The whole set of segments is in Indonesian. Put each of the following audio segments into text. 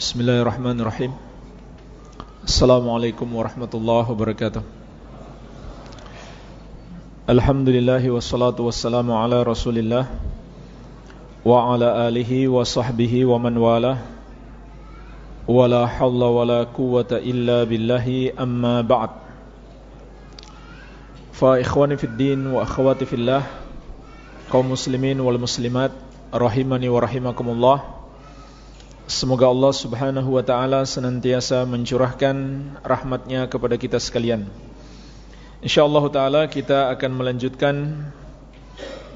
Bismillahirrahmanirrahim Assalamualaikum warahmatullahi wabarakatuh Alhamdulillah wassalatu wassalamu ala rasulillah Wa ala alihi wa sahbihi wa man wala Wa la hawla wa la quwata illa billahi amma ba'd Fa ikhwani fid din wa akhwati fillah Kaum muslimin wal muslimat Rahimani wa rahimakumullah Semoga Allah subhanahu wa ta'ala senantiasa mencurahkan rahmatnya kepada kita sekalian. InsyaAllah ta'ala kita akan melanjutkan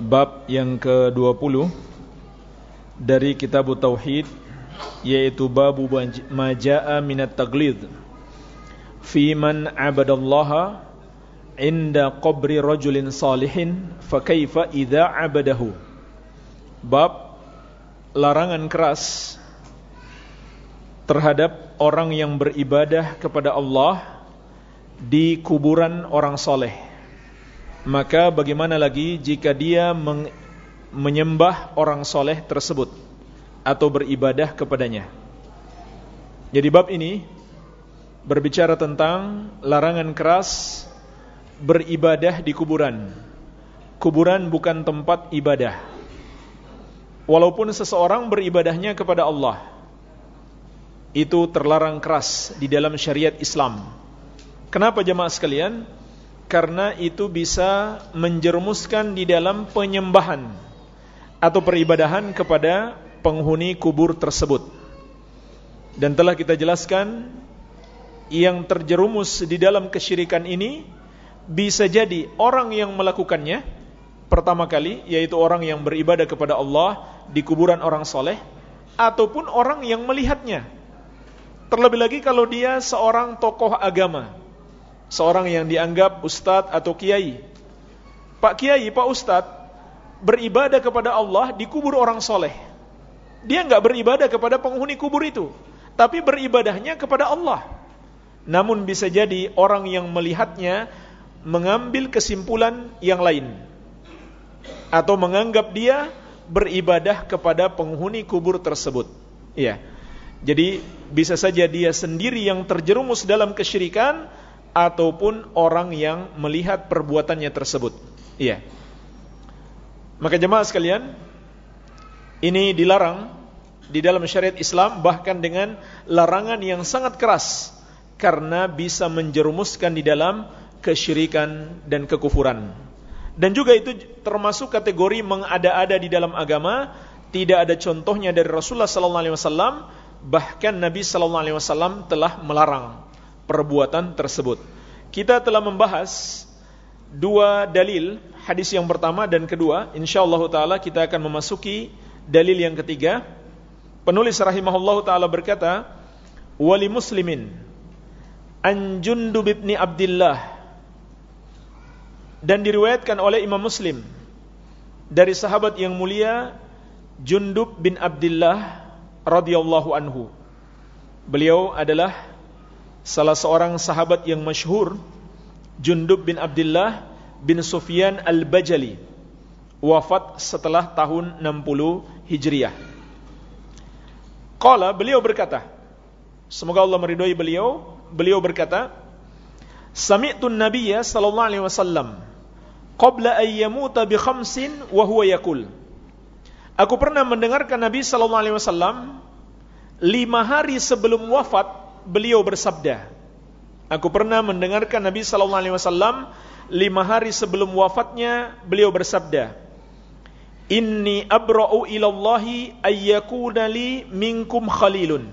Bab yang ke-20 Dari kitab Tauhid Yaitu Babu Maja'a Minat Taglid Fi man abadallaha Inda qabri rajulin salihin Fakaifa idha abadahu. Bab Larangan keras terhadap orang yang beribadah kepada Allah di kuburan orang soleh. Maka bagaimana lagi jika dia menyembah orang soleh tersebut atau beribadah kepadanya. Jadi bab ini berbicara tentang larangan keras beribadah di kuburan. Kuburan bukan tempat ibadah. Walaupun seseorang beribadahnya kepada Allah itu terlarang keras di dalam syariat Islam. Kenapa jemaah sekalian? Karena itu bisa menjerumuskan di dalam penyembahan atau peribadahan kepada penghuni kubur tersebut. Dan telah kita jelaskan yang terjerumus di dalam kesyirikan ini bisa jadi orang yang melakukannya pertama kali yaitu orang yang beribadah kepada Allah di kuburan orang soleh ataupun orang yang melihatnya Terlebih lagi kalau dia seorang tokoh agama Seorang yang dianggap ustadz atau kiai. Pak kiai, pak ustadz Beribadah kepada Allah di kubur orang soleh. Dia nggak beribadah kepada penghuni kubur itu Tapi beribadahnya kepada Allah. Namun bisa jadi orang yang melihatnya Mengambil kesimpulan yang lain. Atau menganggap dia beribadah kepada penghuni kubur tersebut. Iya. Jadi bisa saja dia sendiri yang terjerumus dalam kesyirikan ataupun orang yang melihat perbuatannya tersebut. Iya. Maka jemaah sekalian, ini dilarang di dalam syariat Islam bahkan dengan larangan yang sangat keras karena bisa menjerumuskan di dalam kesyirikan dan kekufuran. Dan juga itu termasuk kategori mengada-ada di dalam agama, tidak ada contohnya dari Rasulullah sallallahu alaihi wasallam Bahkan Nabi sallallahu alaihi wasallam telah melarang perbuatan tersebut. Kita telah membahas dua dalil, hadis yang pertama dan kedua. Insyaallah taala kita akan memasuki dalil yang ketiga. Penulis rahimahullah taala berkata, "Wali muslimin an Jundub bin Abdullah" dan diriwayatkan oleh Imam Muslim dari sahabat yang mulia Jundub bin Abdullah radhiyallahu anhu. Beliau adalah salah seorang sahabat yang masyhur Jundub bin Abdullah bin Sufyan Al-Bajali wafat setelah tahun 60 Hijriah. Qala beliau berkata Semoga Allah meridhai beliau beliau berkata Sami'tu an-nabiyya sallallahu alaihi wasallam qabla an yamuta bi khamsin wa huwa yaqul Aku pernah mendengarkan Nabi sallallahu alaihi wasallam lima hari sebelum wafat beliau bersabda. Aku pernah mendengarkan Nabi sallallahu alaihi wasallam lima hari sebelum wafatnya beliau bersabda. Inni abra'u ilallahi ayyakuna li minkum khalilun.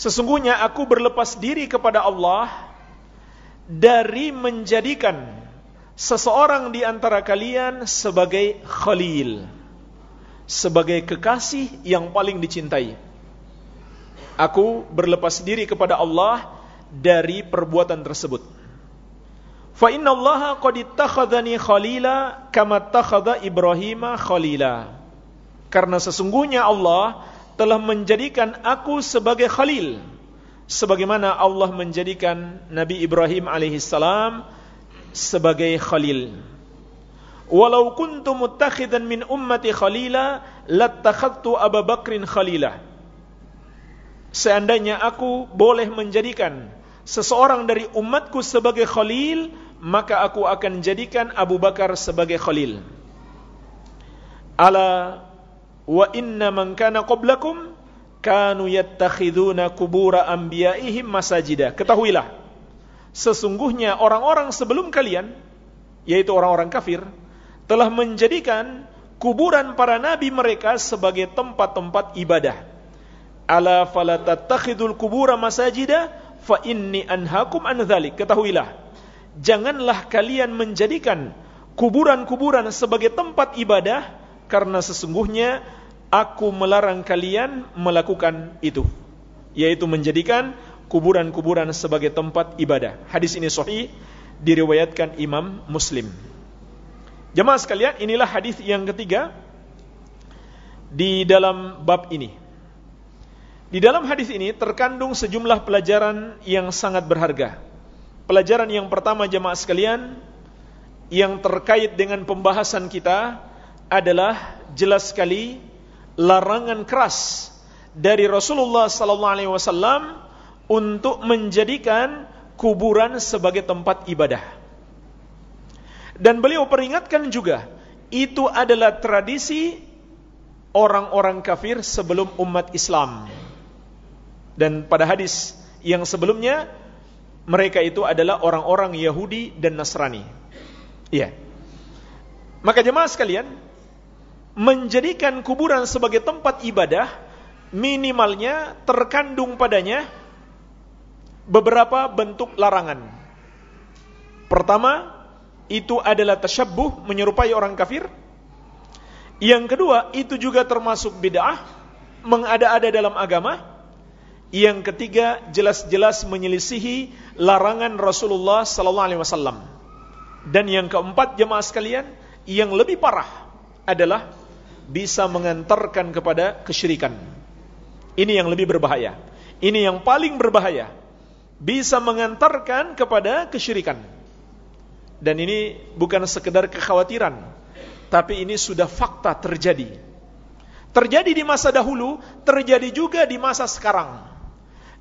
Sesungguhnya aku berlepas diri kepada Allah dari menjadikan seseorang di antara kalian sebagai khalil sebagai kekasih yang paling dicintai. Aku berlepas diri kepada Allah dari perbuatan tersebut. Fa inna Allah qad ittakhadhani khalila kama ittakhadha Ibrahim khalila. Karena sesungguhnya Allah telah menjadikan aku sebagai khalil sebagaimana Allah menjadikan Nabi Ibrahim alaihissalam sebagai khalil. Walau kuntu muttakhidan min ummati khalila lattakhadtu Abu Bakrin khalila. seandainya aku boleh menjadikan seseorang dari umatku sebagai khalil, maka aku akan jadikan Abu Bakar sebagai khalil. Ala wa inna man kana qablakum kanu yattakhiduna kubura anbiya'ihim masajida. Ketahuilah, sesungguhnya orang-orang sebelum kalian, yaitu orang-orang kafir, telah menjadikan kuburan para nabi mereka sebagai tempat-tempat ibadah. Ala falatattakhidul kubura masajida fa inni anhakum an dhalik. Ketahuilah, janganlah kalian menjadikan kuburan-kuburan sebagai tempat ibadah karena sesungguhnya aku melarang kalian melakukan itu, yaitu menjadikan kuburan-kuburan sebagai tempat ibadah. Hadis ini sahih diriwayatkan Imam Muslim. Jemaah sekalian, inilah hadis yang ketiga di dalam bab ini. Di dalam hadis ini terkandung sejumlah pelajaran yang sangat berharga. Pelajaran yang pertama jemaah sekalian yang terkait dengan pembahasan kita adalah jelas sekali larangan keras dari Rasulullah sallallahu alaihi wasallam untuk menjadikan kuburan sebagai tempat ibadah. Dan beliau peringatkan juga, itu adalah tradisi orang-orang kafir sebelum umat Islam. Dan pada hadis yang sebelumnya, mereka itu adalah orang-orang Yahudi dan Nasrani. Iya. Maka jemaah sekalian, menjadikan kuburan sebagai tempat ibadah, minimalnya terkandung padanya beberapa bentuk larangan. Pertama, itu adalah tasyabbuh menyerupai orang kafir. Yang kedua, itu juga termasuk bid'ah, mengada-ada dalam agama. Yang ketiga, jelas-jelas menyelisihi larangan Rasulullah sallallahu alaihi wasallam. Dan yang keempat, jemaah sekalian, yang lebih parah adalah bisa mengantarkan kepada kesyirikan. Ini yang lebih berbahaya. Ini yang paling berbahaya. Bisa mengantarkan kepada kesyirikan. Dan ini bukan sekedar kekhawatiran, tapi ini sudah fakta terjadi. Terjadi di masa dahulu, terjadi juga di masa sekarang.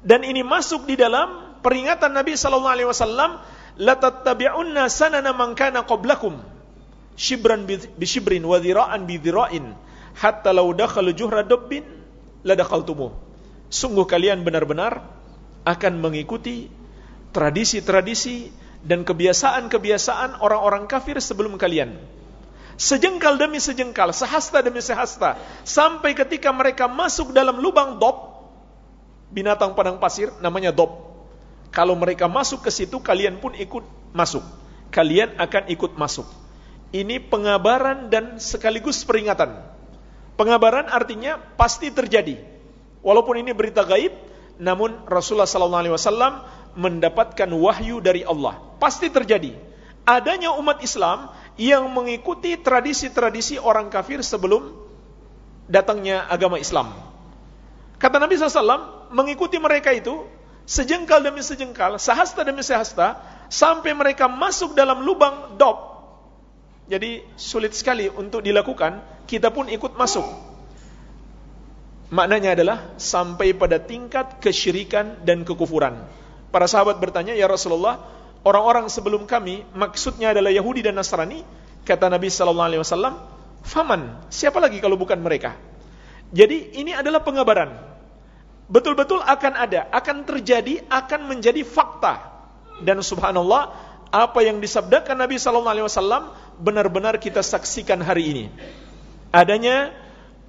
Dan ini masuk di dalam peringatan Nabi sallallahu alaihi wasallam, la tattabi'unna sanana man kana qablakum shibran bi shibrin wa dhira'an bi dhira'in hatta law dakhalu juhra dabbin la dakhaltumuh. Sungguh kalian benar-benar akan mengikuti tradisi-tradisi dan kebiasaan-kebiasaan orang-orang kafir sebelum kalian. Sejengkal demi sejengkal, sehasta demi sehasta, sampai ketika mereka masuk dalam lubang dob, binatang padang pasir namanya dob. Kalau mereka masuk ke situ, kalian pun ikut masuk. Kalian akan ikut masuk. Ini pengabaran dan sekaligus peringatan. Pengabaran artinya pasti terjadi. Walaupun ini berita gaib, namun Rasulullah SAW mendapatkan wahyu dari Allah. Pasti terjadi. Adanya umat Islam yang mengikuti tradisi-tradisi orang kafir sebelum datangnya agama Islam. Kata Nabi SAW, mengikuti mereka itu sejengkal demi sejengkal, sehasta demi sehasta, sampai mereka masuk dalam lubang dob. Jadi sulit sekali untuk dilakukan, kita pun ikut masuk. Maknanya adalah sampai pada tingkat kesyirikan dan kekufuran. Para sahabat bertanya, "Ya Rasulullah, orang-orang sebelum kami maksudnya adalah Yahudi dan Nasrani?" Kata Nabi sallallahu alaihi wasallam, "Faman? Siapa lagi kalau bukan mereka?" Jadi ini adalah pengabaran. Betul-betul akan ada, akan terjadi, akan menjadi fakta. Dan subhanallah, apa yang disabdakan Nabi sallallahu alaihi wasallam benar-benar kita saksikan hari ini. Adanya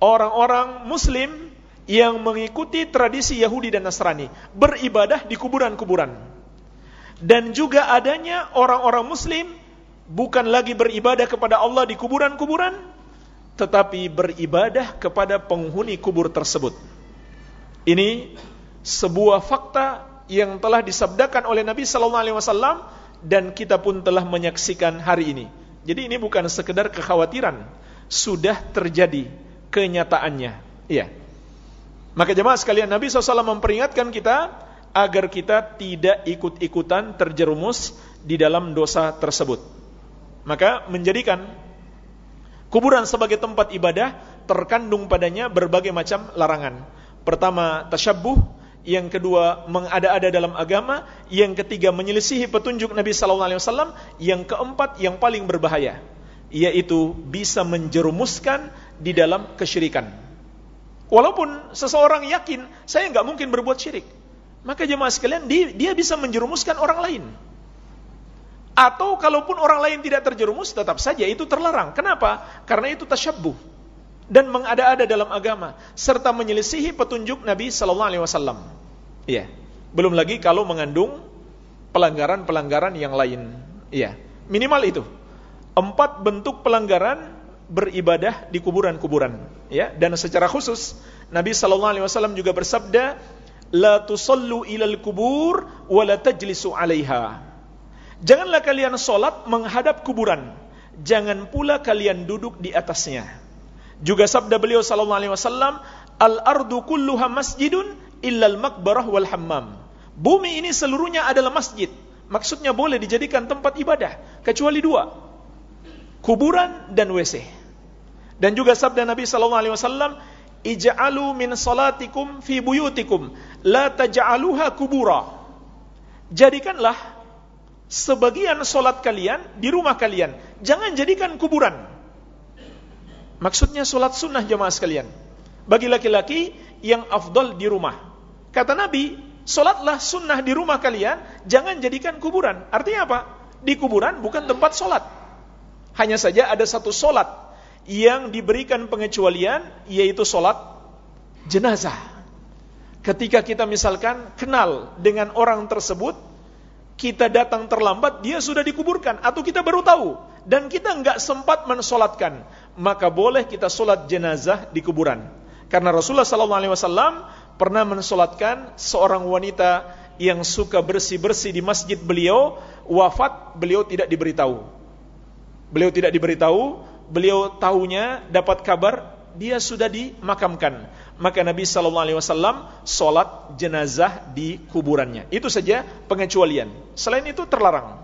orang-orang muslim yang mengikuti tradisi Yahudi dan Nasrani, beribadah di kuburan-kuburan. Dan juga adanya orang-orang muslim bukan lagi beribadah kepada Allah di kuburan-kuburan, tetapi beribadah kepada penghuni kubur tersebut. Ini sebuah fakta yang telah disabdakan oleh Nabi sallallahu alaihi wasallam dan kita pun telah menyaksikan hari ini. Jadi ini bukan sekedar kekhawatiran, sudah terjadi kenyataannya. Iya. Maka jemaah sekalian Nabi SAW memperingatkan kita agar kita tidak ikut-ikutan terjerumus di dalam dosa tersebut. Maka menjadikan kuburan sebagai tempat ibadah terkandung padanya berbagai macam larangan. Pertama tasyabbuh, yang kedua mengada-ada dalam agama, yang ketiga menyelisihi petunjuk Nabi sallallahu alaihi wasallam, yang keempat yang paling berbahaya yaitu bisa menjerumuskan di dalam kesyirikan. Walaupun seseorang yakin saya nggak mungkin berbuat syirik, maka jemaah sekalian dia, bisa menjerumuskan orang lain. Atau kalaupun orang lain tidak terjerumus, tetap saja itu terlarang. Kenapa? Karena itu tasyabbuh dan mengada-ada dalam agama serta menyelisihi petunjuk Nabi sallallahu alaihi wasallam. Iya. Belum lagi kalau mengandung pelanggaran-pelanggaran yang lain. Iya. Minimal itu. Empat bentuk pelanggaran beribadah di kuburan-kuburan, ya. Dan secara khusus Nabi sallallahu alaihi wasallam juga bersabda, "La tusallu ilal kubur wa la tajlisu 'alaiha." Janganlah kalian solat menghadap kuburan, jangan pula kalian duduk di atasnya. Juga sabda beliau sallallahu alaihi wasallam, "Al-ardu kulluha masjidun illal makbarah wal hammam." Bumi ini seluruhnya adalah masjid. Maksudnya boleh dijadikan tempat ibadah kecuali dua. Kuburan dan WC. Dan juga sabda Nabi sallallahu alaihi wasallam, "Ij'alu min salatikum fi buyutikum, la taj'aluha kubura." Jadikanlah sebagian solat kalian di rumah kalian, jangan jadikan kuburan. Maksudnya sholat sunnah jamaah sekalian. Bagi laki-laki yang afdol di rumah. Kata Nabi, sholatlah sunnah di rumah kalian, jangan jadikan kuburan. Artinya apa? Di kuburan bukan tempat sholat. Hanya saja ada satu sholat yang diberikan pengecualian, yaitu sholat jenazah. Ketika kita misalkan kenal dengan orang tersebut, kita datang terlambat, dia sudah dikuburkan, atau kita baru tahu, dan kita nggak sempat mensolatkan, maka boleh kita solat jenazah di kuburan. Karena Rasulullah SAW pernah mensolatkan seorang wanita yang suka bersih-bersih di masjid beliau, wafat, beliau tidak diberitahu. Beliau tidak diberitahu, beliau tahunya, dapat kabar, dia sudah dimakamkan maka Nabi Shallallahu Alaihi Wasallam sholat jenazah di kuburannya. Itu saja pengecualian. Selain itu terlarang.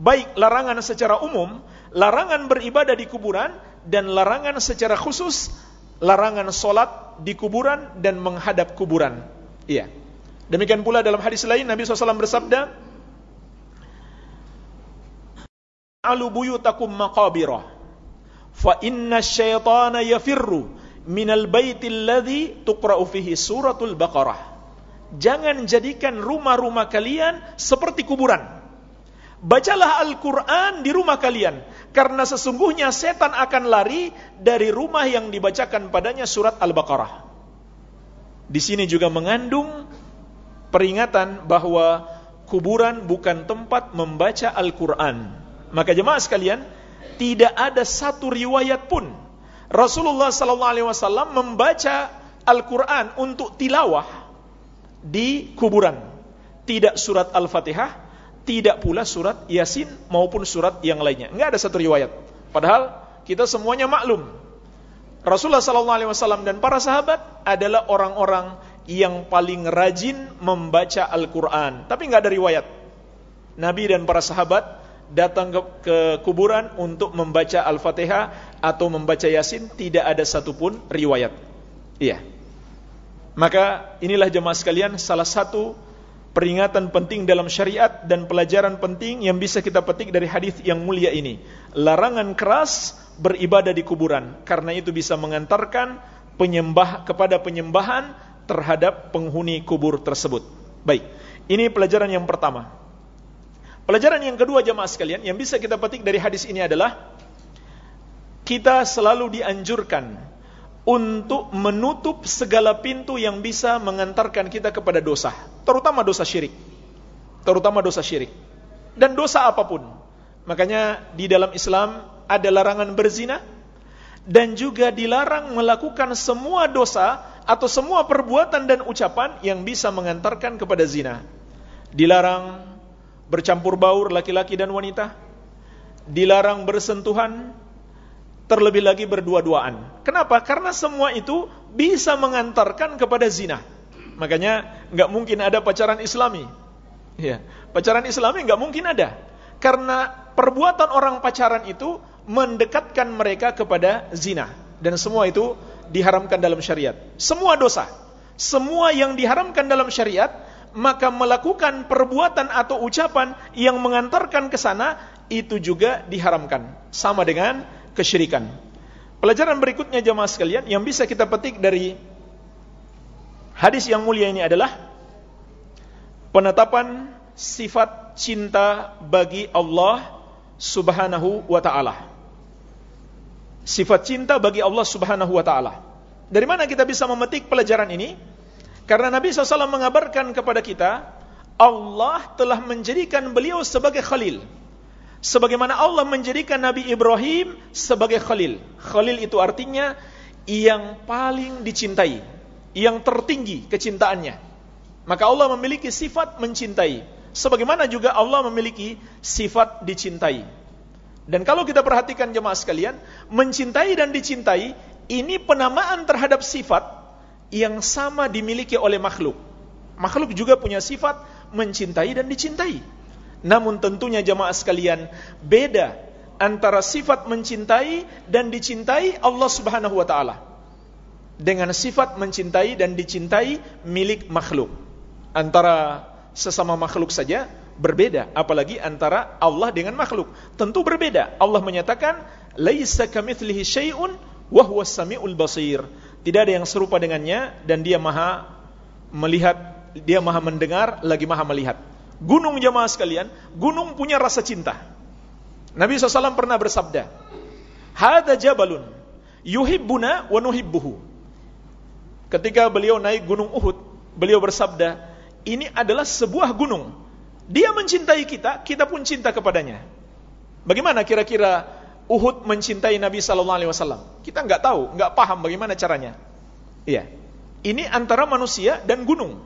Baik larangan secara umum, larangan beribadah di kuburan, dan larangan secara khusus, larangan sholat di kuburan dan menghadap kuburan. Iya. Demikian pula dalam hadis lain Nabi SAW bersabda, Alu buyutakum fa inna syaitana yafirru minal baitil ladzi tuqra'u fihi suratul Baqarah. Jangan jadikan rumah-rumah kalian seperti kuburan. Bacalah Al-Quran di rumah kalian. Karena sesungguhnya setan akan lari dari rumah yang dibacakan padanya surat Al-Baqarah. Di sini juga mengandung peringatan bahwa kuburan bukan tempat membaca Al-Quran. Maka jemaah sekalian, tidak ada satu riwayat pun Rasulullah sallallahu alaihi wasallam membaca Al-Qur'an untuk tilawah di kuburan. Tidak surat Al-Fatihah, tidak pula surat Yasin maupun surat yang lainnya. Enggak ada satu riwayat. Padahal kita semuanya maklum. Rasulullah sallallahu alaihi wasallam dan para sahabat adalah orang-orang yang paling rajin membaca Al-Qur'an, tapi enggak ada riwayat. Nabi dan para sahabat datang ke, ke kuburan untuk membaca Al-Fatihah atau membaca Yasin tidak ada satupun riwayat. Iya. Maka inilah jemaah sekalian salah satu peringatan penting dalam syariat dan pelajaran penting yang bisa kita petik dari hadis yang mulia ini. Larangan keras beribadah di kuburan karena itu bisa mengantarkan penyembah kepada penyembahan terhadap penghuni kubur tersebut. Baik, ini pelajaran yang pertama. Pelajaran yang kedua jemaah sekalian yang bisa kita petik dari hadis ini adalah kita selalu dianjurkan untuk menutup segala pintu yang bisa mengantarkan kita kepada dosa, terutama dosa syirik. Terutama dosa syirik. Dan dosa apa pun. Makanya di dalam Islam ada larangan berzina dan juga dilarang melakukan semua dosa atau semua perbuatan dan ucapan yang bisa mengantarkan kepada zina. Dilarang bercampur baur laki-laki dan wanita, dilarang bersentuhan, terlebih lagi berdua-duaan. Kenapa? Karena semua itu bisa mengantarkan kepada zina. Makanya nggak mungkin ada pacaran Islami. Ya, pacaran Islami nggak mungkin ada. Karena perbuatan orang pacaran itu mendekatkan mereka kepada zina dan semua itu diharamkan dalam syariat. Semua dosa, semua yang diharamkan dalam syariat, maka melakukan perbuatan atau ucapan yang mengantarkan ke sana itu juga diharamkan, sama dengan kesyirikan. Pelajaran berikutnya jemaah sekalian yang bisa kita petik dari hadis yang mulia ini adalah penetapan sifat cinta bagi Allah Subhanahu wa taala. Sifat cinta bagi Allah Subhanahu wa taala. Dari mana kita bisa memetik pelajaran ini? Karena Nabi SAW mengabarkan kepada kita, Allah telah menjadikan beliau sebagai khalil. Sebagaimana Allah menjadikan Nabi Ibrahim sebagai khalil. Khalil itu artinya yang paling dicintai, yang tertinggi kecintaannya. Maka Allah memiliki sifat mencintai. Sebagaimana juga Allah memiliki sifat dicintai. Dan kalau kita perhatikan jemaah sekalian, mencintai dan dicintai ini penamaan terhadap sifat yang sama dimiliki oleh makhluk. Makhluk juga punya sifat mencintai dan dicintai. Namun tentunya jemaah sekalian, beda antara sifat mencintai dan dicintai Allah Subhanahu wa taala dengan sifat mencintai dan dicintai milik makhluk. Antara sesama makhluk saja berbeda, apalagi antara Allah dengan makhluk. Tentu berbeda. Allah menyatakan, "Laisa kamitslihi syai'un Wahwa sami'ul basir. Tidak ada yang serupa dengannya dan dia maha melihat, dia maha mendengar, lagi maha melihat. Gunung jamaah sekalian, gunung punya rasa cinta. Nabi SAW pernah bersabda, Hada jabalun, yuhibbuna wa nuhibbuhu. Ketika beliau naik gunung Uhud, beliau bersabda, ini adalah sebuah gunung. Dia mencintai kita, kita pun cinta kepadanya. Bagaimana kira-kira Uhud mencintai Nabi Sallallahu Alaihi Wasallam? Kita nggak tahu, nggak paham bagaimana caranya. Iya, ini antara manusia dan gunung,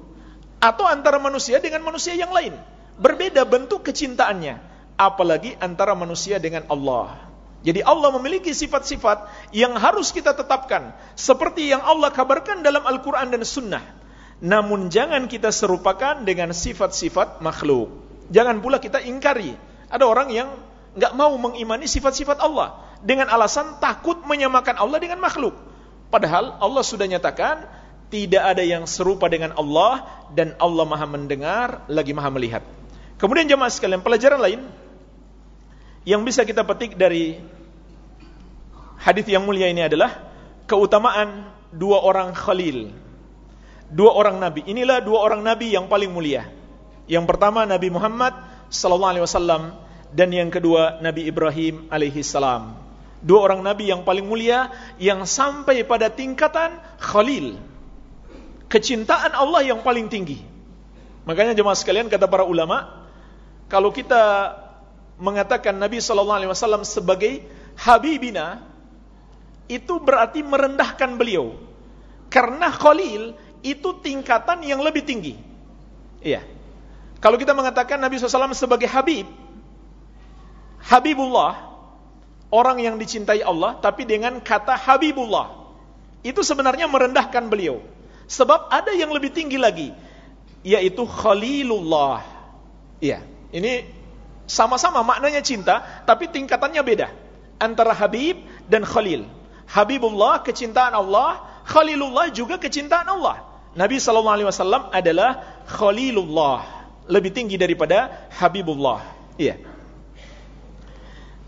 atau antara manusia dengan manusia yang lain. Berbeda bentuk kecintaannya, apalagi antara manusia dengan Allah. Jadi Allah memiliki sifat-sifat yang harus kita tetapkan, seperti yang Allah kabarkan dalam Al-Quran dan Sunnah. Namun jangan kita serupakan dengan sifat-sifat makhluk. Jangan pula kita ingkari. Ada orang yang nggak mau mengimani sifat-sifat Allah dengan alasan takut menyamakan Allah dengan makhluk. Padahal Allah sudah nyatakan tidak ada yang serupa dengan Allah dan Allah Maha mendengar lagi Maha melihat. Kemudian jemaah sekalian, pelajaran lain yang bisa kita petik dari hadis yang mulia ini adalah keutamaan dua orang khalil. Dua orang nabi. Inilah dua orang nabi yang paling mulia. Yang pertama Nabi Muhammad sallallahu alaihi wasallam dan yang kedua Nabi Ibrahim alaihi salam. Dua orang nabi yang paling mulia yang sampai pada tingkatan khalil. Kecintaan Allah yang paling tinggi. Makanya jemaah sekalian kata para ulama, kalau kita mengatakan Nabi sallallahu alaihi wasallam sebagai habibina itu berarti merendahkan beliau. Karena khalil itu tingkatan yang lebih tinggi. Iya. Kalau kita mengatakan Nabi SAW sebagai habib, Habibullah, orang yang dicintai Allah, tapi dengan kata Habibullah. Itu sebenarnya merendahkan beliau. Sebab ada yang lebih tinggi lagi, yaitu Khalilullah. Iya, ini sama-sama maknanya cinta, tapi tingkatannya beda. Antara Habib dan Khalil. Habibullah, kecintaan Allah, Khalilullah juga kecintaan Allah. Nabi SAW adalah Khalilullah. Lebih tinggi daripada Habibullah. Iya.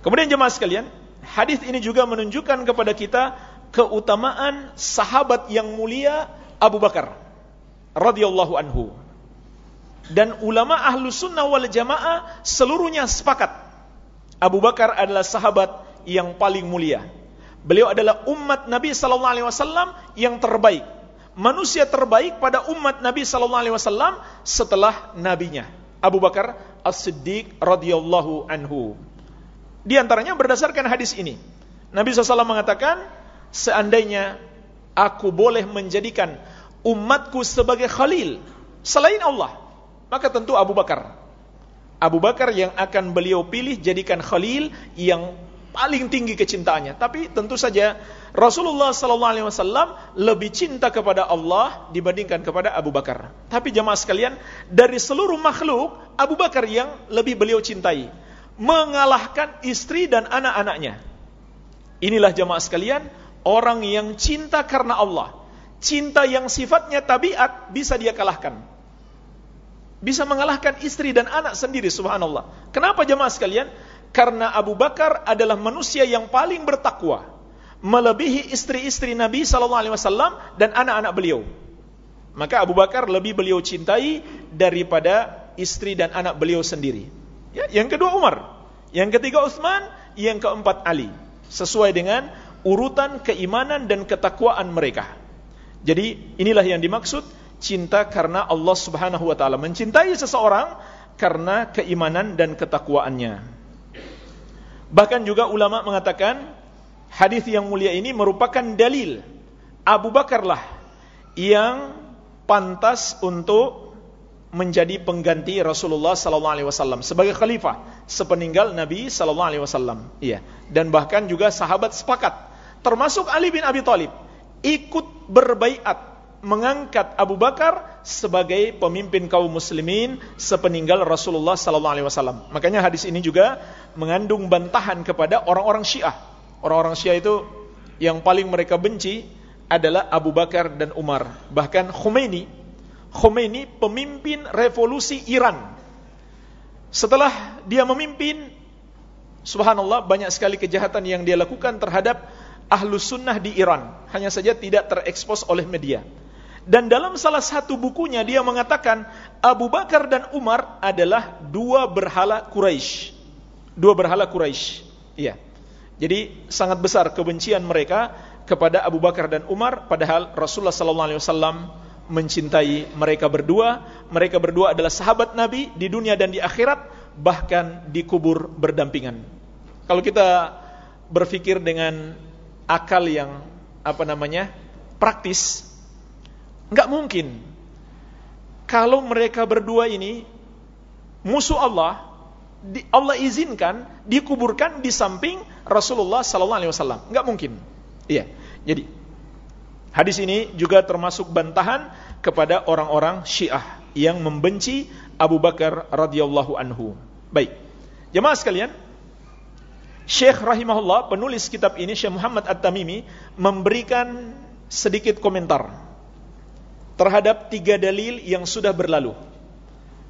Kemudian jemaah sekalian, hadis ini juga menunjukkan kepada kita keutamaan sahabat yang mulia Abu Bakar radhiyallahu anhu. Dan ulama ahlu sunnah wal jamaah seluruhnya sepakat. Abu Bakar adalah sahabat yang paling mulia. Beliau adalah umat Nabi sallallahu alaihi wasallam yang terbaik. Manusia terbaik pada umat Nabi sallallahu alaihi wasallam setelah nabinya. Abu Bakar As-Siddiq radhiyallahu anhu. Di antaranya berdasarkan hadis ini. Nabi SAW mengatakan, seandainya aku boleh menjadikan umatku sebagai khalil selain Allah, maka tentu Abu Bakar. Abu Bakar yang akan beliau pilih jadikan khalil yang paling tinggi kecintaannya. Tapi tentu saja Rasulullah SAW lebih cinta kepada Allah dibandingkan kepada Abu Bakar. Tapi jemaah sekalian, dari seluruh makhluk, Abu Bakar yang lebih beliau cintai mengalahkan istri dan anak-anaknya. Inilah jemaah sekalian, orang yang cinta karena Allah, cinta yang sifatnya tabiat bisa dia kalahkan. Bisa mengalahkan istri dan anak sendiri subhanallah. Kenapa jemaah sekalian? Karena Abu Bakar adalah manusia yang paling bertakwa, melebihi istri-istri Nabi sallallahu alaihi wasallam dan anak-anak beliau. Maka Abu Bakar lebih beliau cintai daripada istri dan anak beliau sendiri. Ya, yang kedua Umar, yang ketiga Utsman, yang keempat Ali. Sesuai dengan urutan keimanan dan ketakwaan mereka. Jadi inilah yang dimaksud cinta karena Allah Subhanahu wa taala mencintai seseorang karena keimanan dan ketakwaannya. Bahkan juga ulama mengatakan hadis yang mulia ini merupakan dalil Abu Bakarlah yang pantas untuk menjadi pengganti Rasulullah sallallahu alaihi wasallam sebagai khalifah sepeninggal Nabi sallallahu alaihi wasallam. Iya. Dan bahkan juga sahabat sepakat termasuk Ali bin Abi Thalib ikut berbaiat mengangkat Abu Bakar sebagai pemimpin kaum muslimin sepeninggal Rasulullah sallallahu alaihi wasallam. Makanya hadis ini juga mengandung bantahan kepada orang-orang Syiah. Orang-orang Syiah itu yang paling mereka benci adalah Abu Bakar dan Umar. Bahkan Khomeini, Khomeini pemimpin revolusi Iran. Setelah dia memimpin, subhanallah banyak sekali kejahatan yang dia lakukan terhadap ahlus sunnah di Iran. Hanya saja tidak terekspos oleh media. Dan dalam salah satu bukunya dia mengatakan Abu Bakar dan Umar adalah dua berhala Quraisy. Dua berhala Quraisy. Iya. Jadi sangat besar kebencian mereka kepada Abu Bakar dan Umar padahal Rasulullah sallallahu alaihi wasallam mencintai mereka berdua. Mereka berdua adalah sahabat Nabi di dunia dan di akhirat bahkan dikubur berdampingan. Kalau kita berpikir dengan akal yang apa namanya? praktis, Enggak mungkin. Kalau mereka berdua ini musuh Allah, Allah izinkan dikuburkan di samping Rasulullah sallallahu alaihi wasallam. Enggak mungkin. Iya. Jadi hadis ini juga termasuk bantahan kepada orang-orang Syiah yang membenci Abu Bakar radhiyallahu anhu. Baik. Jemaah sekalian, Syekh rahimahullah penulis kitab ini Syekh Muhammad At-Tamimi memberikan sedikit komentar terhadap tiga dalil yang sudah berlalu.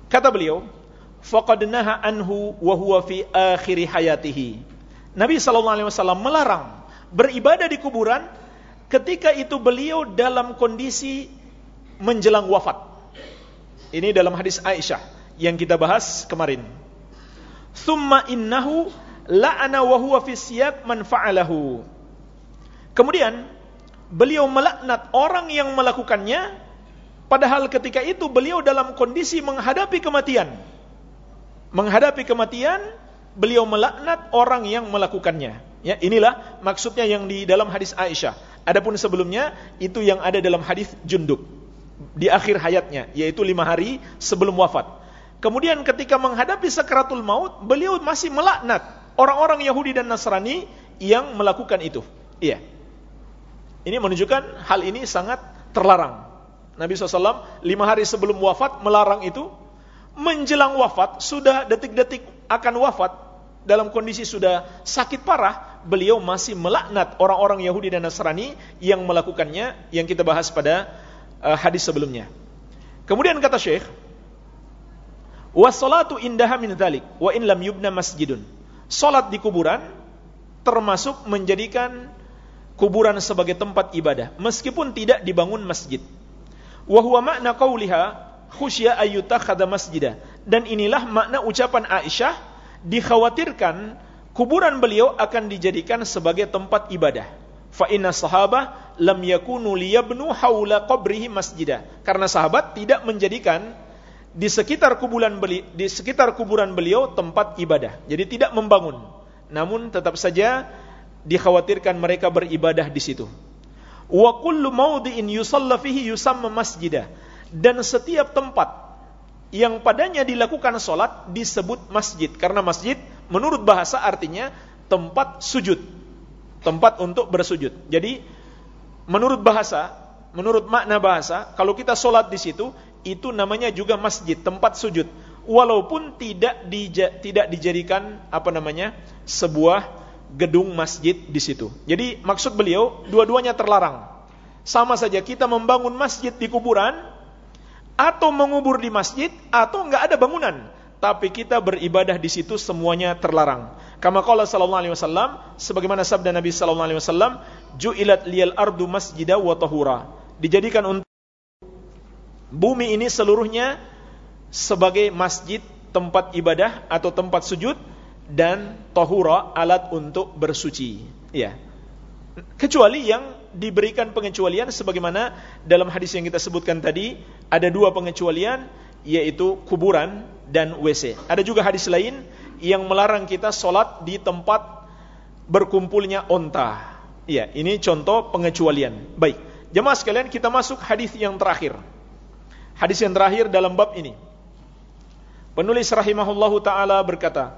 Kata beliau, faqad naha anhu wa huwa fi akhir hayatihi. Nabi sallallahu alaihi wasallam melarang beribadah di kuburan ketika itu beliau dalam kondisi menjelang wafat. Ini dalam hadis Aisyah yang kita bahas kemarin. Thumma innahu la'ana wa huwa fi. Kemudian beliau melaknat orang yang melakukannya Padahal ketika itu beliau dalam kondisi menghadapi kematian. Menghadapi kematian, beliau melaknat orang yang melakukannya. Ya, inilah maksudnya yang di dalam hadis Aisyah. Adapun sebelumnya itu yang ada dalam hadis Jundub di akhir hayatnya, yaitu lima hari sebelum wafat. Kemudian ketika menghadapi sakaratul maut, beliau masih melaknat orang-orang Yahudi dan Nasrani yang melakukan itu. Iya. Ini menunjukkan hal ini sangat terlarang. Nabi SAW lima hari sebelum wafat melarang itu. Menjelang wafat, sudah detik-detik akan wafat, dalam kondisi sudah sakit parah, beliau masih melaknat orang-orang Yahudi dan Nasrani yang melakukannya, yang kita bahas pada uh, hadis sebelumnya. Kemudian kata Syekh, Wassalatu indaha min dhalik, wa in lam yubna masjidun. Salat di kuburan termasuk menjadikan kuburan sebagai tempat ibadah, meskipun tidak dibangun masjid. Wahwa makna qawliha khusya ayyutakhadha masjidah. Dan inilah makna ucapan Aisyah dikhawatirkan kuburan beliau akan dijadikan sebagai tempat ibadah. Fa inna sahabah lam yakunu liyabnu haula qabrihi masjidah. Karena sahabat tidak menjadikan di sekitar kuburan beli, di sekitar kuburan beliau tempat ibadah. Jadi tidak membangun. Namun tetap saja dikhawatirkan mereka beribadah di situ wa kullu maudhi'in yusalla fihi yusamma masjidah dan setiap tempat yang padanya dilakukan solat disebut masjid karena masjid menurut bahasa artinya tempat sujud tempat untuk bersujud jadi menurut bahasa menurut makna bahasa kalau kita solat di situ itu namanya juga masjid tempat sujud walaupun tidak dija, tidak dijadikan apa namanya sebuah gedung masjid di situ. Jadi maksud beliau dua-duanya terlarang. Sama saja kita membangun masjid di kuburan atau mengubur di masjid atau enggak ada bangunan tapi kita beribadah di situ semuanya terlarang. Kama qala sallallahu alaihi wasallam sebagaimana sabda Nabi sallallahu alaihi wasallam, "Ju'ilat liyal ardu masjida wa tahura." Dijadikan untuk bumi ini seluruhnya sebagai masjid, tempat ibadah atau tempat sujud dan tahura alat untuk bersuci. Ya. Kecuali yang diberikan pengecualian sebagaimana dalam hadis yang kita sebutkan tadi ada dua pengecualian yaitu kuburan dan WC. Ada juga hadis lain yang melarang kita sholat di tempat berkumpulnya onta. Iya, ini contoh pengecualian. Baik, jemaah sekalian kita masuk hadis yang terakhir. Hadis yang terakhir dalam bab ini. Penulis rahimahullahu taala berkata,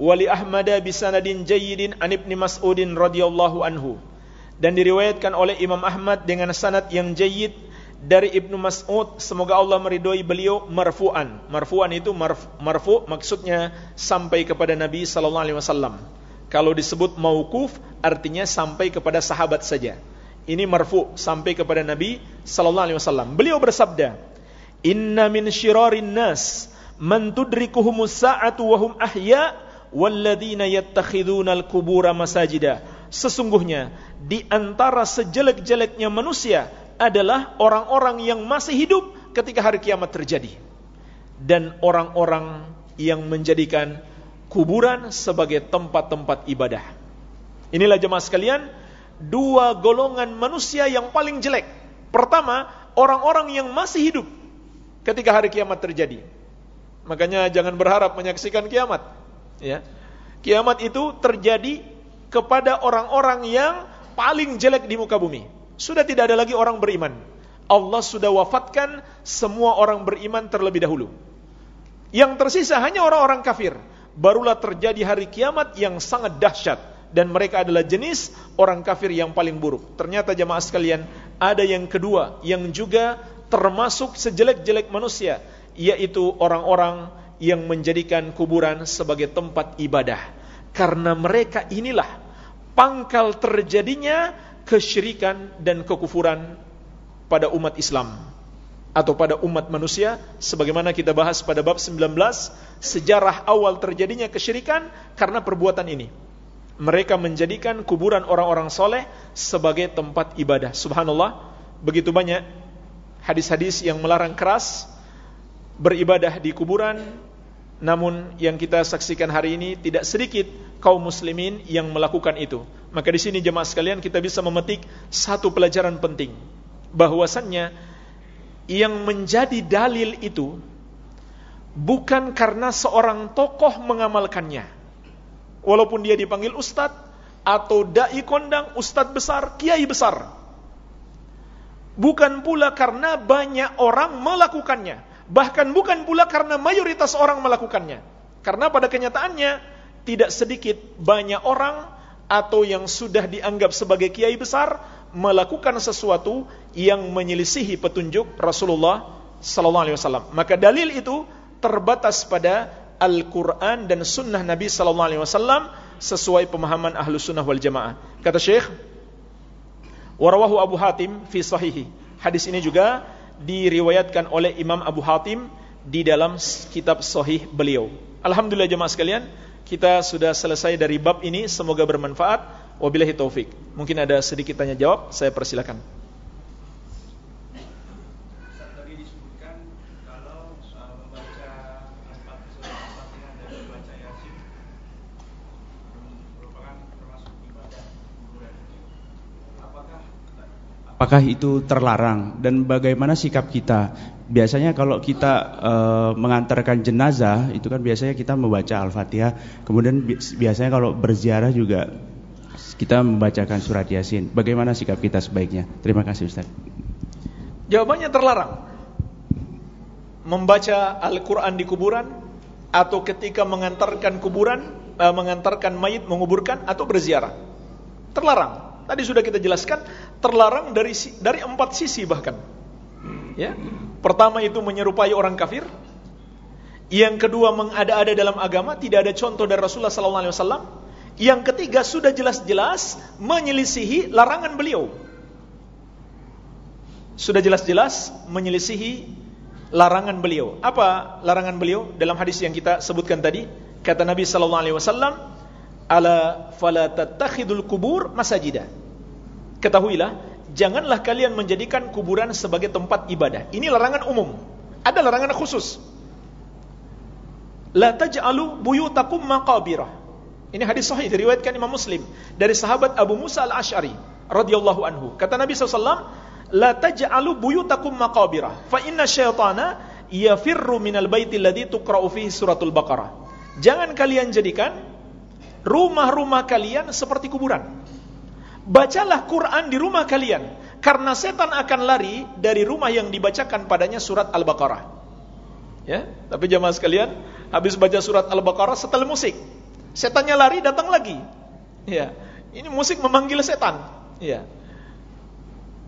"Wali Ahmada bisanadin jayyidin an Ibnu Mas'udin radhiyallahu anhu." dan diriwayatkan oleh Imam Ahmad dengan sanad yang jayyid dari Ibnu Mas'ud semoga Allah meridhoi beliau marfu'an. Marfu'an itu marfu, marfu maksudnya sampai kepada Nabi sallallahu alaihi wasallam. Kalau disebut mauquf artinya sampai kepada sahabat saja. Ini marfu sampai kepada Nabi sallallahu alaihi wasallam. Beliau bersabda inna min syirarin nas man tudrikuhumus sa'atu wa hum ahya walladzina yattakhidhuna al-qubura masajida. Sesungguhnya di antara sejelek-jeleknya manusia adalah orang-orang yang masih hidup ketika hari kiamat terjadi dan orang-orang yang menjadikan kuburan sebagai tempat-tempat ibadah. Inilah jemaah sekalian, dua golongan manusia yang paling jelek. Pertama, orang-orang yang masih hidup ketika hari kiamat terjadi. Makanya jangan berharap menyaksikan kiamat, ya. Kiamat itu terjadi kepada orang-orang yang paling jelek di muka bumi. Sudah tidak ada lagi orang beriman. Allah sudah wafatkan semua orang beriman terlebih dahulu. Yang tersisa hanya orang-orang kafir. Barulah terjadi hari kiamat yang sangat dahsyat dan mereka adalah jenis orang kafir yang paling buruk. Ternyata jemaah sekalian, ada yang kedua yang juga termasuk sejelek-jelek manusia, yaitu orang-orang yang menjadikan kuburan sebagai tempat ibadah. Karena mereka inilah pangkal terjadinya kesyirikan dan kekufuran pada umat Islam atau pada umat manusia sebagaimana kita bahas pada bab 19 sejarah awal terjadinya kesyirikan karena perbuatan ini. Mereka menjadikan kuburan orang-orang soleh sebagai tempat ibadah. Subhanallah begitu banyak hadis-hadis yang melarang keras beribadah di kuburan namun yang kita saksikan hari ini tidak sedikit kaum muslimin yang melakukan itu. Maka di sini jemaah sekalian kita bisa memetik satu pelajaran penting bahwasannya yang menjadi dalil itu bukan karena seorang tokoh mengamalkannya. Walaupun dia dipanggil ustadz atau dai kondang, ustadz besar, kiai besar. Bukan pula karena banyak orang melakukannya Bahkan bukan pula karena mayoritas orang melakukannya. Karena pada kenyataannya tidak sedikit banyak orang atau yang sudah dianggap sebagai kiai besar melakukan sesuatu yang menyelisihi petunjuk Rasulullah sallallahu alaihi wasallam. Maka dalil itu terbatas pada Al-Quran dan Sunnah Nabi Sallallahu Alaihi Wasallam sesuai pemahaman ahlu sunnah wal jamaah. Kata Syekh, warawahu Abu Hatim fi sahihi. Hadis ini juga diriwayatkan oleh Imam Abu Hatim di dalam kitab Sahih beliau. Alhamdulillah jemaah sekalian, kita sudah selesai dari bab ini, semoga bermanfaat. Wabillahi taufik. Mungkin ada sedikit tanya jawab, saya persilakan. Apakah itu terlarang dan bagaimana sikap kita? Biasanya kalau kita e, mengantarkan jenazah itu kan biasanya kita membaca Al-Fatihah, kemudian bi biasanya kalau berziarah juga kita membacakan surat Yasin. Bagaimana sikap kita sebaiknya? Terima kasih Ustaz. Jawabannya terlarang. Membaca Al-Qur'an di kuburan atau ketika mengantarkan kuburan, e, mengantarkan mayit menguburkan atau berziarah. Terlarang. Tadi sudah kita jelaskan terlarang dari dari empat sisi bahkan. Ya. Pertama itu menyerupai orang kafir. Yang kedua mengada-ada dalam agama, tidak ada contoh dari Rasulullah sallallahu alaihi wasallam. Yang ketiga sudah jelas-jelas menyelisihi larangan beliau. sudah jelas-jelas menyelisihi larangan beliau. Apa larangan beliau dalam hadis yang kita sebutkan tadi? Kata Nabi sallallahu alaihi wasallam, "Ala fala tattakhidul kubur masajida." Ketahuilah, janganlah kalian menjadikan kuburan sebagai tempat ibadah. Ini larangan umum. Ada larangan khusus. La taj'alu buyutakum maqabirah. Ini hadis sahih diriwayatkan Imam Muslim dari sahabat Abu Musa Al-Asy'ari radhiyallahu anhu. Kata Nabi SAW, La taj'alu buyutakum maqabirah, fa inna syaitana yafirru minal baiti alladhi tuqra'u fihi suratul Baqarah. Jangan kalian jadikan rumah-rumah kalian seperti kuburan. Bacalah Quran di rumah kalian, karena setan akan lari dari rumah yang dibacakan padanya surat Al-Baqarah. Ya, tapi jamaah sekalian, habis baca surat Al-Baqarah setel musik. Setannya lari datang lagi. Ya, ini musik memanggil setan. Ya.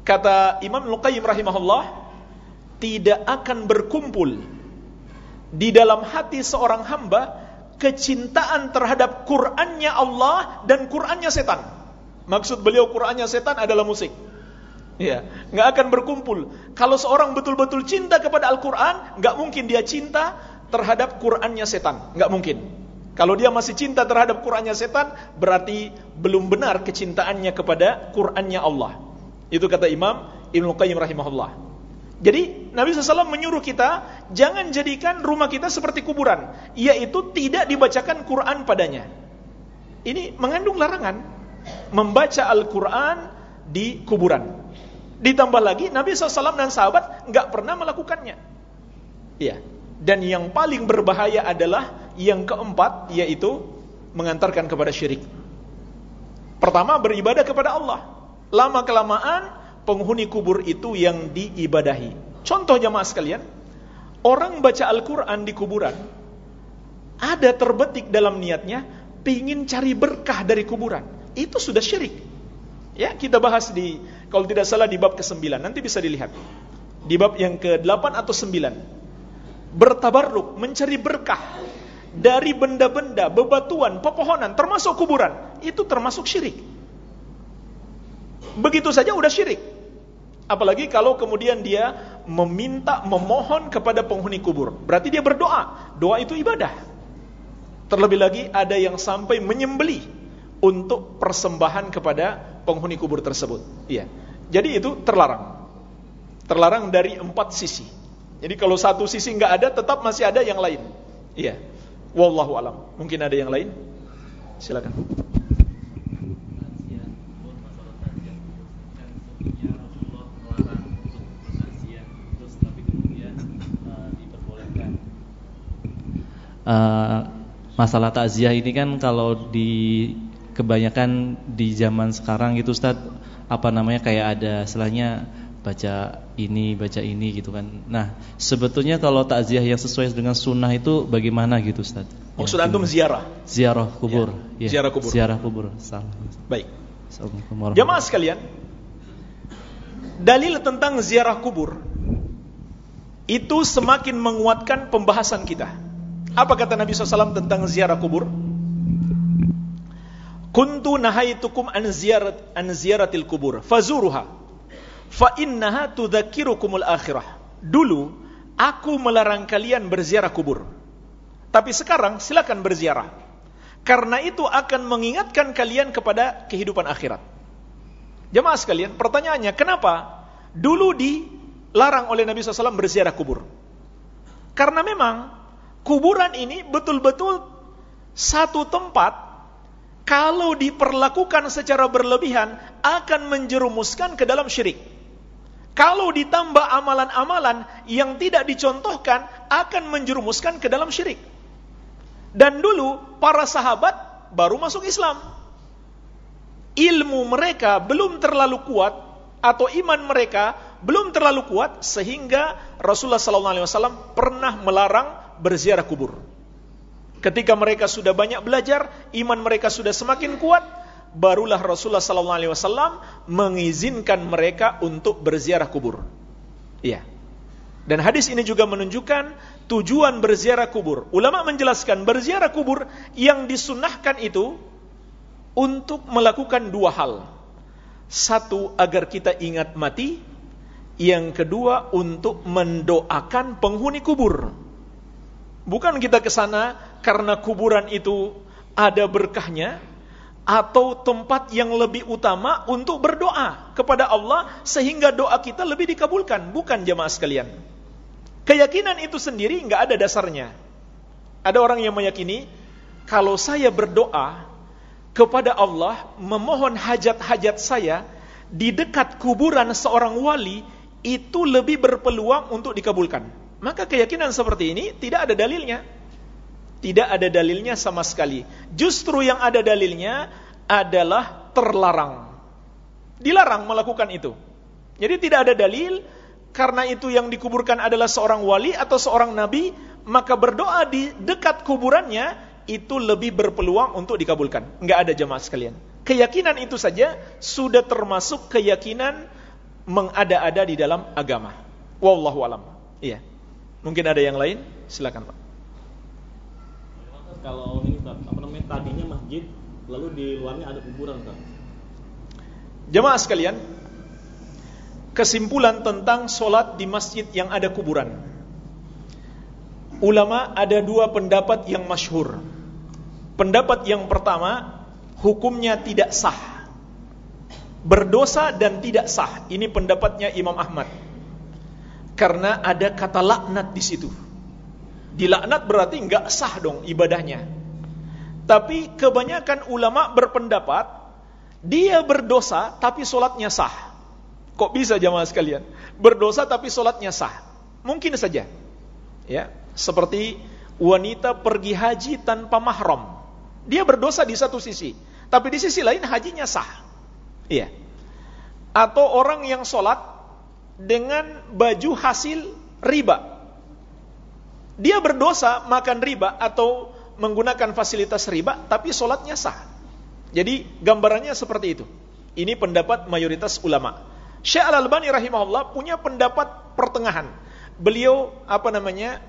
Kata Imam Luqayyim rahimahullah, tidak akan berkumpul di dalam hati seorang hamba kecintaan terhadap Qur'annya Allah dan Qur'annya setan. Maksud beliau Qur'annya setan adalah musik. Ya, nggak akan berkumpul. Kalau seorang betul-betul cinta kepada Al-Quran, nggak mungkin dia cinta terhadap Qur'annya setan, nggak mungkin. Kalau dia masih cinta terhadap Qur'annya setan, berarti belum benar kecintaannya kepada Qur'annya Allah. Itu kata Imam Ibnu Qayyim rahimahullah. Jadi Nabi SAW menyuruh kita jangan jadikan rumah kita seperti kuburan, yaitu tidak dibacakan Quran padanya. Ini mengandung larangan membaca Al-Quran di kuburan. Ditambah lagi Nabi SAW dan sahabat nggak pernah melakukannya. Iya. Dan yang paling berbahaya adalah yang keempat yaitu mengantarkan kepada syirik. Pertama beribadah kepada Allah. Lama kelamaan penghuni kubur itu yang diibadahi. Contoh jamaah sekalian, orang baca Al-Qur'an di kuburan ada terbetik dalam niatnya pingin cari berkah dari kuburan. Itu sudah syirik. Ya, kita bahas di kalau tidak salah di bab ke-9, nanti bisa dilihat. Di bab yang ke-8 atau 9. Bertabarruk, mencari berkah dari benda-benda, bebatuan, pepohonan, termasuk kuburan, itu termasuk syirik. Begitu saja udah syirik. Apalagi kalau kemudian dia meminta, memohon kepada penghuni kubur. Berarti dia berdoa. Doa itu ibadah. Terlebih lagi ada yang sampai menyembeli untuk persembahan kepada penghuni kubur tersebut. Iya. Jadi itu terlarang. Terlarang dari empat sisi. Jadi kalau satu sisi nggak ada, tetap masih ada yang lain. Iya. Wallahu alam. Mungkin ada yang lain? Silakan. Uh, masalah takziah ini kan kalau di kebanyakan di zaman sekarang itu Ustaz apa namanya kayak ada selanya baca ini baca ini gitu kan. Nah sebetulnya kalau takziah yang sesuai dengan sunnah itu bagaimana gitu Ustaz? Maksud ya, antum ziarah? Ziarah kubur. Ya. Ya. Ziarah kubur. Ziarah kubur. Salah. Baik. Jamaah sekalian, dalil tentang ziarah kubur itu semakin menguatkan pembahasan kita. Apa kata Nabi SAW tentang ziarah kubur? Kuntu nahaitukum an ziyarat an ziyaratil kubur fazuruha fa innaha tudzakirukumul akhirah. Dulu aku melarang kalian berziarah kubur. Tapi sekarang silakan berziarah. Karena itu akan mengingatkan kalian kepada kehidupan akhirat. Jemaah sekalian, pertanyaannya kenapa dulu dilarang oleh Nabi SAW berziarah kubur? Karena memang kuburan ini betul-betul satu tempat kalau diperlakukan secara berlebihan akan menjerumuskan ke dalam syirik. Kalau ditambah amalan-amalan yang tidak dicontohkan akan menjerumuskan ke dalam syirik. Dan dulu para sahabat baru masuk Islam. Ilmu mereka belum terlalu kuat atau iman mereka belum terlalu kuat sehingga Rasulullah SAW pernah melarang berziarah kubur. Ketika mereka sudah banyak belajar, iman mereka sudah semakin kuat, barulah Rasulullah sallallahu alaihi wasallam mengizinkan mereka untuk berziarah kubur. Iya. Dan hadis ini juga menunjukkan tujuan berziarah kubur. Ulama menjelaskan berziarah kubur yang disunahkan itu untuk melakukan dua hal. Satu, agar kita ingat mati. Yang kedua untuk mendoakan penghuni kubur. Bukan kita ke sana karena kuburan itu ada berkahnya atau tempat yang lebih utama untuk berdoa kepada Allah sehingga doa kita lebih dikabulkan, bukan jemaah sekalian. Keyakinan itu sendiri nggak ada dasarnya. Ada orang yang meyakini kalau saya berdoa kepada Allah memohon hajat-hajat saya di dekat kuburan seorang wali itu lebih berpeluang untuk dikabulkan. Maka keyakinan seperti ini tidak ada dalilnya. Tidak ada dalilnya sama sekali. Justru yang ada dalilnya adalah terlarang. Dilarang melakukan itu. Jadi tidak ada dalil karena itu yang dikuburkan adalah seorang wali atau seorang nabi, maka berdoa di dekat kuburannya itu lebih berpeluang untuk dikabulkan. Enggak ada jemaah sekalian. Keyakinan itu saja sudah termasuk keyakinan mengada-ada di dalam agama. Wallahu alam. Iya. Mungkin ada yang lain? Silakan, Pak. Kalau ini apa namanya tadinya masjid, lalu di luarnya ada kuburan Ustaz. Jemaah sekalian, kesimpulan tentang solat di masjid yang ada kuburan. Ulama ada dua pendapat yang masyhur. Pendapat yang pertama, hukumnya tidak sah. Berdosa dan tidak sah. Ini pendapatnya Imam Ahmad karena ada kata laknat di situ. Dilaknat berarti nggak sah dong ibadahnya. Tapi kebanyakan ulama berpendapat dia berdosa tapi solatnya sah. Kok bisa jamaah sekalian? Berdosa tapi solatnya sah. Mungkin saja. Ya, seperti wanita pergi haji tanpa mahram. Dia berdosa di satu sisi, tapi di sisi lain hajinya sah. Iya. Atau orang yang solat dengan baju hasil riba. Dia berdosa makan riba atau menggunakan fasilitas riba, tapi sholatnya sah. Jadi gambarannya seperti itu. Ini pendapat mayoritas ulama. Syekh Al-Albani rahimahullah punya pendapat pertengahan. Beliau apa namanya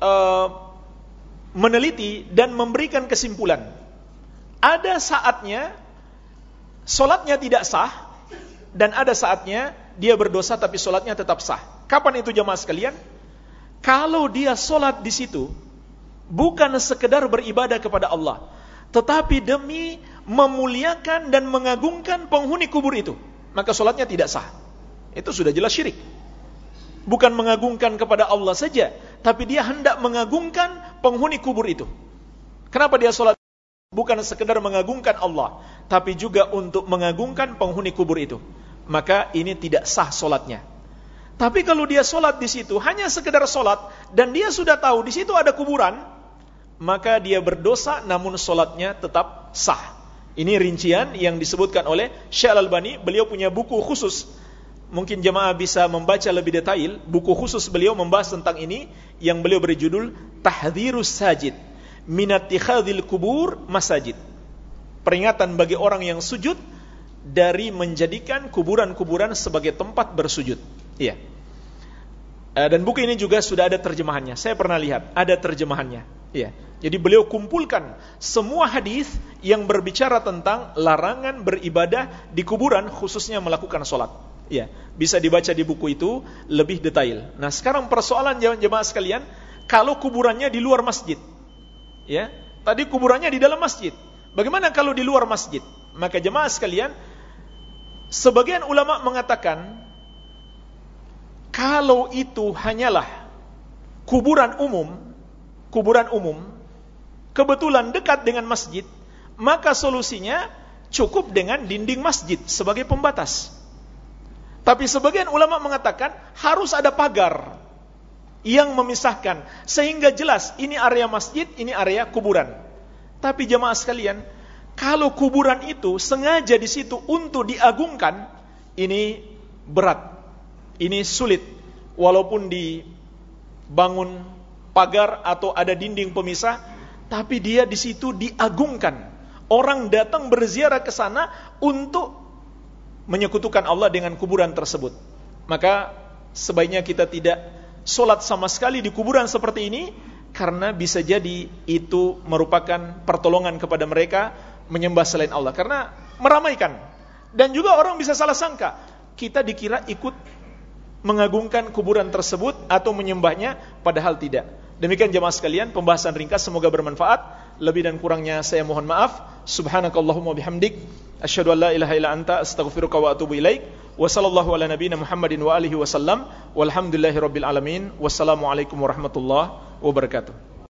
uh, meneliti dan memberikan kesimpulan. Ada saatnya sholatnya tidak sah dan ada saatnya dia berdosa tapi sholatnya tetap sah. Kapan itu jamaah sekalian? Kalau dia sholat di situ, bukan sekedar beribadah kepada Allah, tetapi demi memuliakan dan mengagungkan penghuni kubur itu, maka sholatnya tidak sah. Itu sudah jelas syirik. Bukan mengagungkan kepada Allah saja, tapi dia hendak mengagungkan penghuni kubur itu. Kenapa dia sholat? Bukan sekedar mengagungkan Allah, tapi juga untuk mengagungkan penghuni kubur itu maka ini tidak sah solatnya. Tapi kalau dia solat di situ hanya sekedar solat dan dia sudah tahu di situ ada kuburan, maka dia berdosa namun solatnya tetap sah. Ini rincian yang disebutkan oleh Syekh Al-Albani. Beliau punya buku khusus. Mungkin jemaah bisa membaca lebih detail. Buku khusus beliau membahas tentang ini yang beliau beri judul Tahdhirus Sajid Minat Kubur Masajid. Peringatan bagi orang yang sujud dari menjadikan kuburan-kuburan sebagai tempat bersujud. Iya. Eh, dan buku ini juga sudah ada terjemahannya. Saya pernah lihat, ada terjemahannya. Iya. Jadi beliau kumpulkan semua hadis yang berbicara tentang larangan beribadah di kuburan khususnya melakukan sholat. Iya, bisa dibaca di buku itu lebih detail. Nah, sekarang persoalan jemaah sekalian, kalau kuburannya di luar masjid. Ya, tadi kuburannya di dalam masjid. Bagaimana kalau di luar masjid? Maka jemaah sekalian, Sebagian ulama mengatakan kalau itu hanyalah kuburan umum, kuburan umum, kebetulan dekat dengan masjid, maka solusinya cukup dengan dinding masjid sebagai pembatas. Tapi sebagian ulama mengatakan harus ada pagar yang memisahkan sehingga jelas ini area masjid, ini area kuburan. Tapi jemaah sekalian, kalau kuburan itu sengaja di situ untuk diagungkan, ini berat. Ini sulit. Walaupun dibangun pagar atau ada dinding pemisah, tapi dia di situ diagungkan. Orang datang berziarah ke sana untuk menyekutukan Allah dengan kuburan tersebut. Maka sebaiknya kita tidak sholat sama sekali di kuburan seperti ini, karena bisa jadi itu merupakan pertolongan kepada mereka menyembah selain Allah karena meramaikan. Dan juga orang bisa salah sangka, kita dikira ikut mengagungkan kuburan tersebut atau menyembahnya padahal tidak. Demikian jemaah sekalian pembahasan ringkas semoga bermanfaat. Lebih dan kurangnya saya mohon maaf. Subhanakallahumma bihamdik asyhadu an la ilaha illa anta astaghfiruka wa atubu ilaik. Wa sallallahu ala nabiyyina Muhammadin wa alihi wasallam. Walhamdulillahirabbil alamin. Wassalamualaikum warahmatullahi wabarakatuh.